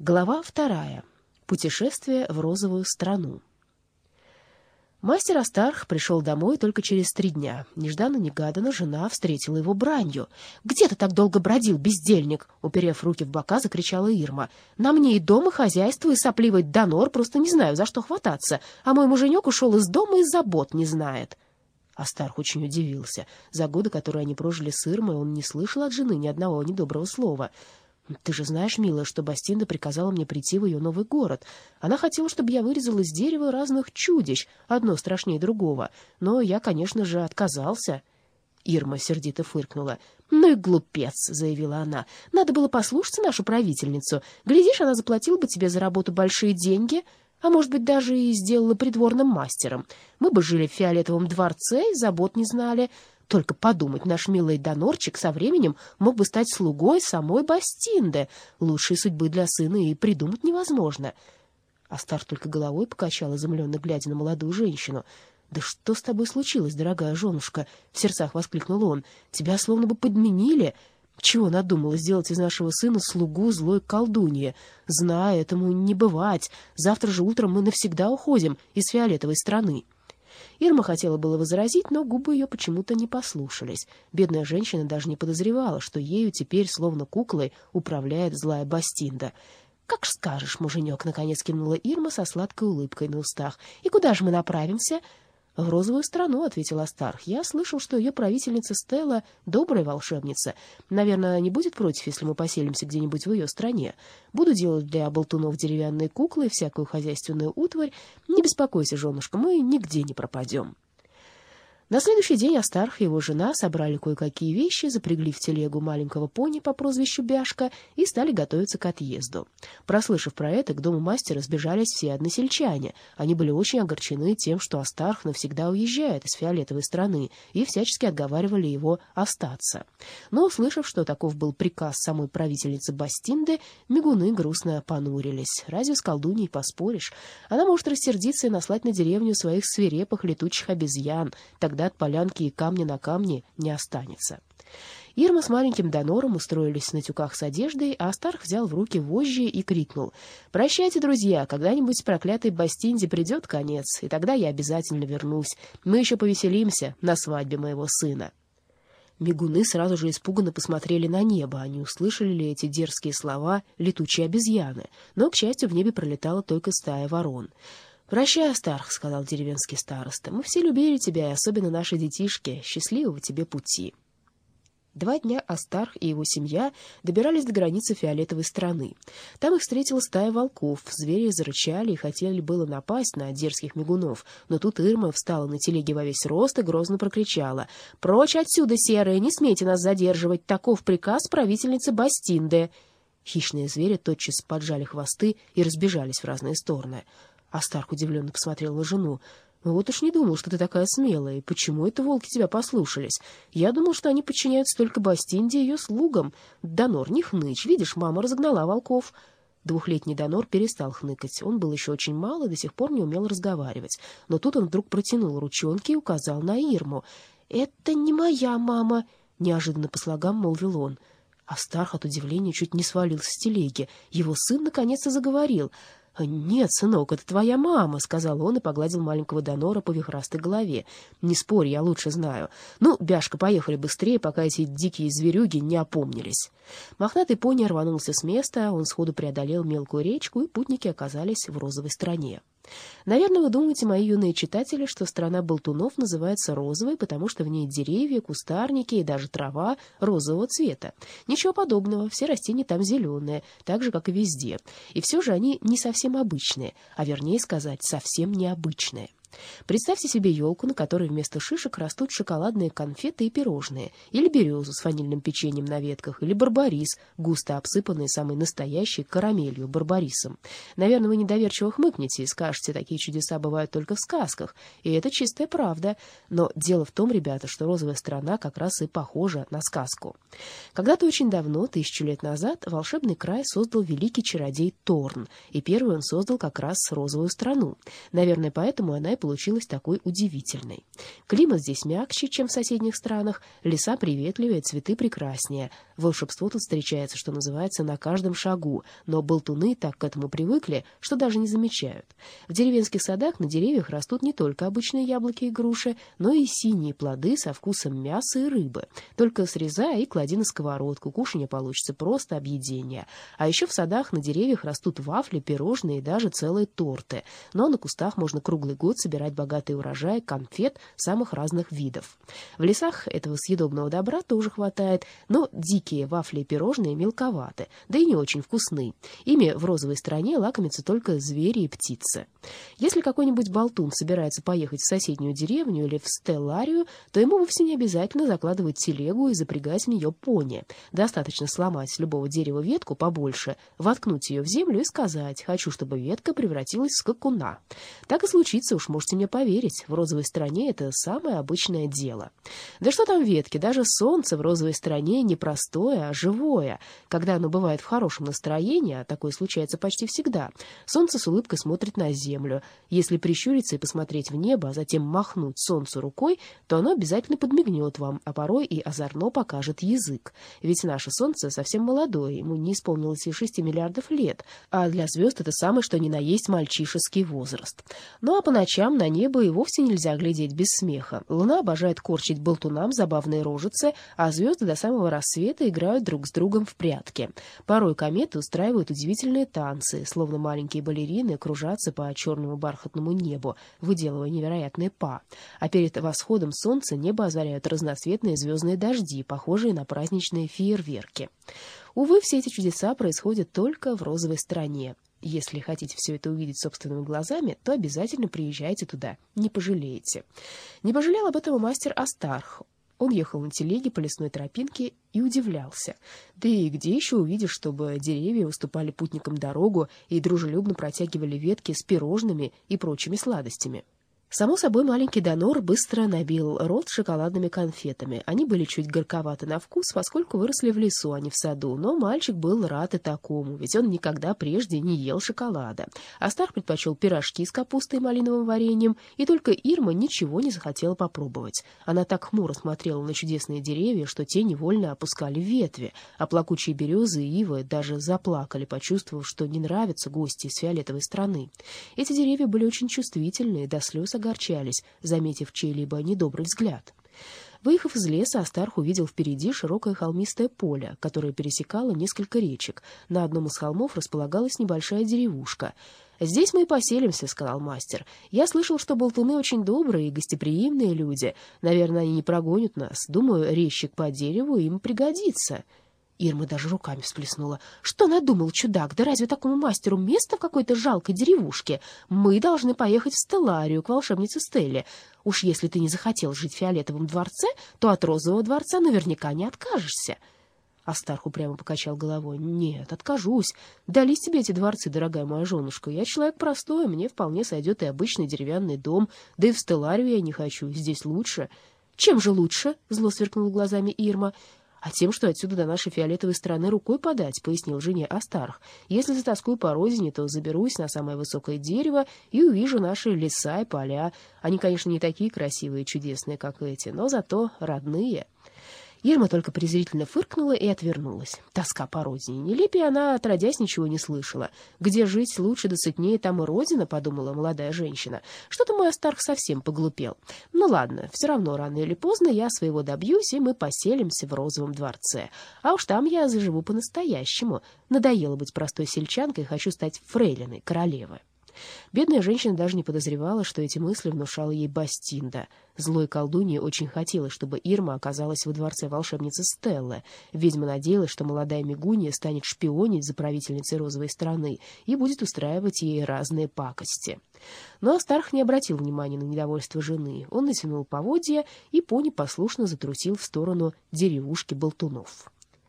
Глава вторая. Путешествие в розовую страну. Мастер Астарх пришел домой только через три дня. Нежданно-негаданно жена встретила его бранью. «Где ты так долго бродил, бездельник?» Уперев руки в бока, закричала Ирма. «На мне и дом, и хозяйство, и сопливый донор, просто не знаю, за что хвататься. А мой муженек ушел из дома и забот не знает». Астарх очень удивился. За годы, которые они прожили с Ирмой, он не слышал от жены ни одного недоброго слова. Ты же знаешь, милая, что Бастинда приказала мне прийти в ее новый город. Она хотела, чтобы я вырезал из дерева разных чудищ, одно страшнее другого. Но я, конечно же, отказался. Ирма сердито фыркнула. «Ну и глупец», — заявила она. «Надо было послушаться нашу правительницу. Глядишь, она заплатила бы тебе за работу большие деньги, а, может быть, даже и сделала придворным мастером. Мы бы жили в фиолетовом дворце и забот не знали». Только подумать, наш милый донорчик со временем мог бы стать слугой самой Бастинды. Лучшей судьбы для сына и придумать невозможно. Астар только головой покачал, изумленно глядя на молодую женщину. «Да что с тобой случилось, дорогая женушка?» — в сердцах воскликнул он. «Тебя словно бы подменили. Чего надумала сделать из нашего сына слугу злой колдуньи? Знаю, этому не бывать. Завтра же утром мы навсегда уходим из фиолетовой страны». Ирма хотела было возразить, но губы ее почему-то не послушались. Бедная женщина даже не подозревала, что ею теперь, словно куклой, управляет злая Бастинда. «Как скажешь, муженек», — наконец кинула Ирма со сладкой улыбкой на устах. «И куда же мы направимся?» «В розовую страну», — ответил Астарх. «Я слышал, что ее правительница Стелла — добрая волшебница. Наверное, не будет против, если мы поселимся где-нибудь в ее стране. Буду делать для болтунов деревянные куклы и всякую хозяйственную утварь. Не беспокойся, женушка, мы нигде не пропадем». На следующий день Астарх и его жена собрали кое-какие вещи, запрягли в телегу маленького пони по прозвищу Бяшка и стали готовиться к отъезду. Прослышав про это, к дому мастера сбежались все односельчане. Они были очень огорчены тем, что Астарх навсегда уезжает из фиолетовой страны, и всячески отговаривали его остаться. Но, услышав, что таков был приказ самой правительницы Бастинды, мигуны грустно понурились. Разве с колдуньей поспоришь? Она может рассердиться и наслать на деревню своих свирепых летучих обезьян, тогда от полянки и камня на камне не останется. Ирма с маленьким донором устроились на тюках с одеждой, а Астарх взял в руки вожжи и крикнул. «Прощайте, друзья, когда-нибудь проклятой Бастинде придет конец, и тогда я обязательно вернусь. Мы еще повеселимся на свадьбе моего сына». Мигуны сразу же испуганно посмотрели на небо. Они услышали ли эти дерзкие слова летучие обезьяны, но, к счастью, в небе пролетала только стая ворон. «Прощай, Астарх», — сказал деревенский староста. «Мы все любили тебя, и особенно наши детишки. Счастливого тебе пути». Два дня Астарх и его семья добирались до границы фиолетовой страны. Там их встретила стая волков. Звери зарычали и хотели было напасть на дерзких мигунов. Но тут Ирма встала на телеге во весь рост и грозно прокричала. «Прочь отсюда, серые! Не смейте нас задерживать! Таков приказ правительницы Бастинды!» Хищные звери тотчас поджали хвосты и разбежались в разные стороны. Астарх удивленно посмотрел на жену. «Вот уж не думал, что ты такая смелая. Почему это волки тебя послушались? Я думал, что они подчиняются только Бастинде и ее слугам. Донор, не хнычь. Видишь, мама разогнала волков». Двухлетний Донор перестал хныкать. Он был еще очень мал и до сих пор не умел разговаривать. Но тут он вдруг протянул ручонки и указал на Ирму. «Это не моя мама», — неожиданно по слогам молвил он. Астарх от удивления чуть не свалился с телеги. Его сын наконец-то заговорил — «Нет, сынок, это твоя мама», — сказал он и погладил маленького Донора по вихрастой голове. «Не спорь, я лучше знаю. Ну, Бяшка, поехали быстрее, пока эти дикие зверюги не опомнились». Мохнатый пони рванулся с места, он сходу преодолел мелкую речку, и путники оказались в розовой стране. Наверное, вы думаете, мои юные читатели, что страна болтунов называется розовой, потому что в ней деревья, кустарники и даже трава розового цвета. Ничего подобного, все растения там зеленые, так же, как и везде. И все же они не совсем обычные, а вернее сказать, совсем необычные. Представьте себе елку, на которой вместо шишек растут шоколадные конфеты и пирожные, или березу с ванильным печеньем на ветках, или барбарис, густо обсыпанный самой настоящей карамелью барбарисом. Наверное, вы недоверчиво хмыкнете и скажете, такие чудеса бывают только в сказках, и это чистая правда. Но дело в том, ребята, что розовая страна как раз и похожа на сказку. Когда-то очень давно, тысячу лет назад, волшебный край создал великий чародей Торн, и первый он создал как раз розовую страну. Наверное, поэтому она и получилась такой удивительной. Климат здесь мягче, чем в соседних странах, леса приветливее, цветы прекраснее. Волшебство тут встречается, что называется, на каждом шагу, но болтуны так к этому привыкли, что даже не замечают. В деревенских садах на деревьях растут не только обычные яблоки и груши, но и синие плоды со вкусом мяса и рыбы. Только срезай и клади на сковородку, кушанье получится просто объедение. А еще в садах на деревьях растут вафли, пирожные и даже целые торты. Но на кустах можно круглый год собирать богатый урожай конфет самых разных видов. В лесах этого съедобного добра тоже хватает, но дикие вафли и пирожные мелковаты, да и не очень вкусны. Ими в розовой стране лакомятся только звери и птицы. Если какой-нибудь болтун собирается поехать в соседнюю деревню или в Стелларию, то ему вовсе не обязательно закладывать телегу и запрягать в нее пони. Достаточно сломать с любого дерева ветку побольше, воткнуть ее в землю и сказать «хочу, чтобы ветка превратилась в скакуна». Так и случится, уж можете мне поверить, в розовой стране это самое обычное дело. Да что там ветки, даже солнце в розовой стране не простое, а живое. Когда оно бывает в хорошем настроении, а такое случается почти всегда, солнце с улыбкой смотрит на землю. Если прищуриться и посмотреть в небо, а затем махнуть солнцу рукой, то оно обязательно подмигнет вам, а порой и озорно покажет язык. Ведь наше солнце совсем молодое, ему не исполнилось и шести миллиардов лет, а для звезд это самый что ни на есть мальчишеский возраст. Ну а по ночам на небо и вовсе нельзя глядеть без смеха. Луна обожает корчить болтунам забавные рожицы, а звезды до самого рассвета играют друг с другом в прятки. Порой кометы устраивают удивительные танцы, словно маленькие балерины кружатся по черному бархатному небу, выделывая невероятные па. А перед восходом солнца небо озаряют разноцветные звездные дожди, похожие на праздничные фейерверки. Увы, все эти чудеса происходят только в розовой стране. Если хотите все это увидеть собственными глазами, то обязательно приезжайте туда, не пожалеете. Не пожалел об этом и мастер Астарх. Он ехал на телеге по лесной тропинке и удивлялся. Да и где еще увидишь, чтобы деревья уступали путникам дорогу и дружелюбно протягивали ветки с пирожными и прочими сладостями? Само собой, маленький Донор быстро набил рот шоколадными конфетами. Они были чуть горьковаты на вкус, поскольку выросли в лесу, а не в саду. Но мальчик был рад и такому, ведь он никогда прежде не ел шоколада. Астар предпочел пирожки с капустой и малиновым вареньем, и только Ирма ничего не захотела попробовать. Она так хмуро смотрела на чудесные деревья, что те невольно опускали ветви, а плакучие березы и ивы даже заплакали, почувствовав, что не нравятся гости из фиолетовой страны. Эти деревья были очень чувствительные, до слез огорчались, заметив чей-либо недобрый взгляд. Выехав из леса, Астарх увидел впереди широкое холмистое поле, которое пересекало несколько речек. На одном из холмов располагалась небольшая деревушка. «Здесь мы и поселимся», — сказал мастер. «Я слышал, что болтуны очень добрые и гостеприимные люди. Наверное, они не прогонят нас. Думаю, резчик по дереву им пригодится». Ирма даже руками всплеснула. «Что надумал чудак? Да разве такому мастеру место в какой-то жалкой деревушке? Мы должны поехать в Стелларию, к волшебнице Стелле. Уж если ты не захотел жить в фиолетовом дворце, то от розового дворца наверняка не откажешься». Астарх прямо покачал головой. «Нет, откажусь. Дались тебе эти дворцы, дорогая моя женушка. Я человек простой, мне вполне сойдет и обычный деревянный дом. Да и в Стелларию я не хочу, здесь лучше». «Чем же лучше?» — зло сверкнул глазами Ирма а тем, что отсюда до нашей фиолетовой страны рукой подать, — пояснил жене Астарх. Если затаскую по родине, то заберусь на самое высокое дерево и увижу наши леса и поля. Они, конечно, не такие красивые и чудесные, как эти, но зато родные. Ирма только презрительно фыркнула и отвернулась. Тоска по родине. Нелепее она, отродясь, ничего не слышала. «Где жить лучше да сытнее, там и родина», — подумала молодая женщина. «Что-то мой Астарх совсем поглупел. Ну ладно, все равно рано или поздно я своего добьюсь, и мы поселимся в розовом дворце. А уж там я заживу по-настоящему. Надоело быть простой сельчанкой, хочу стать фрейлиной, королевой». Бедная женщина даже не подозревала, что эти мысли внушала ей Бастинда. Злой колдунье очень хотелось, чтобы Ирма оказалась во дворце волшебницы Стеллы. Ведьма надеялась, что молодая Мигуния станет шпионить за правительницей розовой страны и будет устраивать ей разные пакости. Но Астарх не обратил внимания на недовольство жены. Он натянул поводья, и пони послушно затрусил в сторону деревушки болтунов.